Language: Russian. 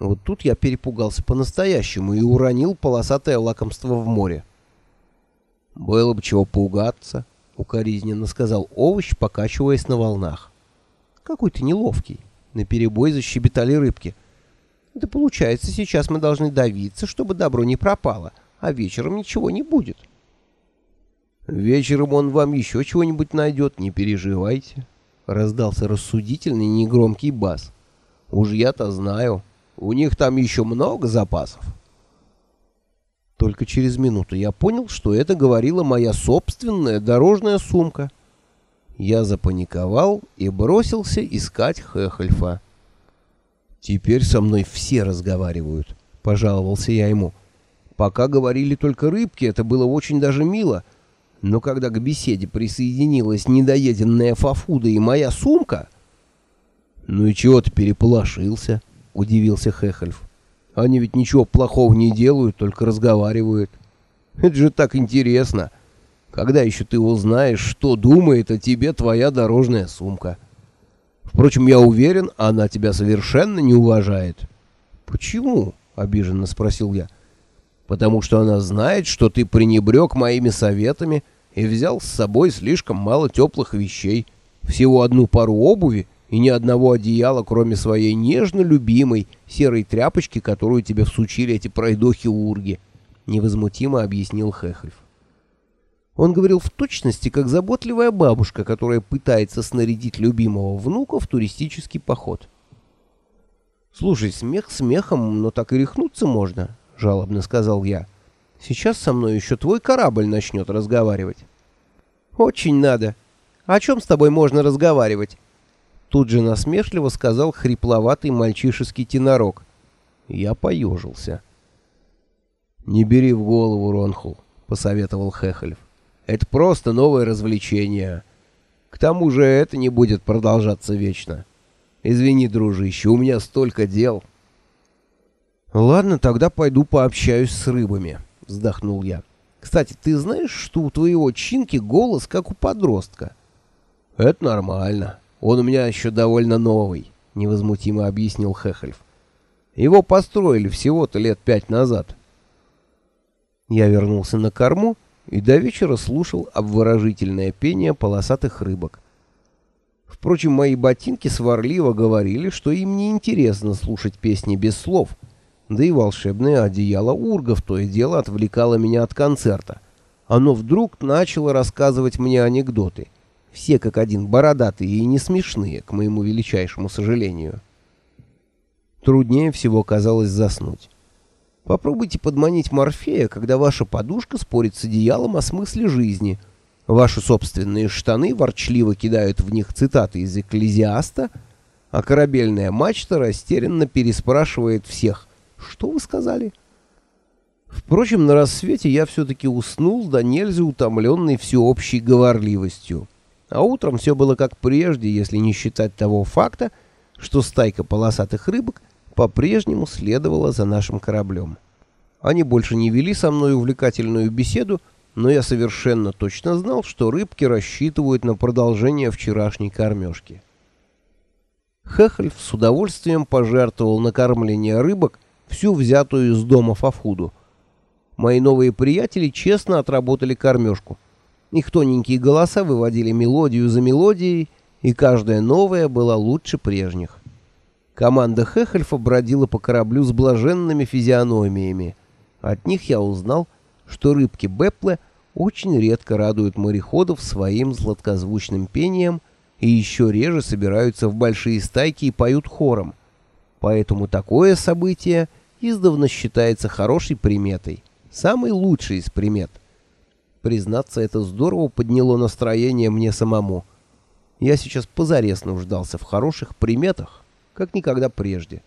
Вот тут я перепугался по-настоящему и уронил полосатое лакомство в море. «Было бы чего пугаться», — укоризненно сказал овощ, покачиваясь на волнах. «Какой ты неловкий!» — наперебой защебетали рыбки. «Да получается, сейчас мы должны давиться, чтобы добро не пропало, а вечером ничего не будет». «Вечером он вам еще чего-нибудь найдет, не переживайте», — раздался рассудительный негромкий бас. «Уж я-то знаю, у них там еще много запасов». Только через минуту я понял, что это говорила моя собственная дорожная сумка. Я запаниковал и бросился искать Хехельфа. «Теперь со мной все разговаривают», — пожаловался я ему. «Пока говорили только рыбки, это было очень даже мило, но когда к беседе присоединилась недоеденная фафуда и моя сумка...» «Ну и чего ты переполошился?» — удивился Хехельф. Они ведь ничего плохого не делают, только разговаривают. Это же так интересно. Когда еще ты узнаешь, что думает о тебе твоя дорожная сумка? Впрочем, я уверен, она тебя совершенно не уважает. Почему? обиженно спросил я. Потому что она знает, что ты пренебрег моими советами и взял с собой слишком мало теплых вещей, всего одну пару обуви и ни одного одеяла, кроме своей нежно любимой серой тряпочки, которую тебе всучили эти пройдохи-урги», — невозмутимо объяснил Хехельф. Он говорил в точности, как заботливая бабушка, которая пытается снарядить любимого внука в туристический поход. «Слушай, смех смехом, но так и рехнуться можно», — жалобно сказал я. «Сейчас со мной еще твой корабль начнет разговаривать». «Очень надо. О чем с тобой можно разговаривать?» Тут же насмешливо сказал хрипловатый мальчишеский тенорок. Я поежился. «Не бери в голову, Ронхул», — посоветовал Хехельф. «Это просто новое развлечение. К тому же это не будет продолжаться вечно. Извини, дружище, у меня столько дел». «Ладно, тогда пойду пообщаюсь с рыбами», — вздохнул я. «Кстати, ты знаешь, что у твоего Чинки голос как у подростка?» «Это нормально», «Он у меня еще довольно новый», — невозмутимо объяснил Хехельф. «Его построили всего-то лет пять назад». Я вернулся на корму и до вечера слушал обворожительное пение полосатых рыбок. Впрочем, мои ботинки сварливо говорили, что им не интересно слушать песни без слов, да и волшебное одеяло ургов то и дело отвлекало меня от концерта. Оно вдруг начало рассказывать мне анекдоты — все как один бородатые и не смешные, к моему величайшему сожалению. Труднее всего казалось заснуть. Попробуйте подманить Морфея, когда ваша подушка спорит с одеялом о смысле жизни. Ваши собственные штаны ворчливо кидают в них цитаты из Экклезиаста, а корабельная мачта растерянно переспрашивает всех «Что вы сказали?» Впрочем, на рассвете я все-таки уснул, да нельзя утомленный всеобщей говорливостью. А утром все было как прежде, если не считать того факта, что стайка полосатых рыбок по-прежнему следовала за нашим кораблем. Они больше не вели со мной увлекательную беседу, но я совершенно точно знал, что рыбки рассчитывают на продолжение вчерашней кормежки. Хехельф с удовольствием пожертвовал на кормление рыбок всю взятую из дома фафуду. Мои новые приятели честно отработали кормежку — их тоненькие голоса выводили мелодию за мелодией, и каждая новая была лучше прежних. Команда Хехельфа бродила по кораблю с блаженными физиономиями. От них я узнал, что рыбки Бепле очень редко радуют мореходов своим сладкозвучным пением и еще реже собираются в большие стайки и поют хором. Поэтому такое событие издавна считается хорошей приметой, самой лучшей из примет. Признаться, это здорово подняло настроение мне самому. Я сейчас позарез нуждался в хороших приметах, как никогда прежде.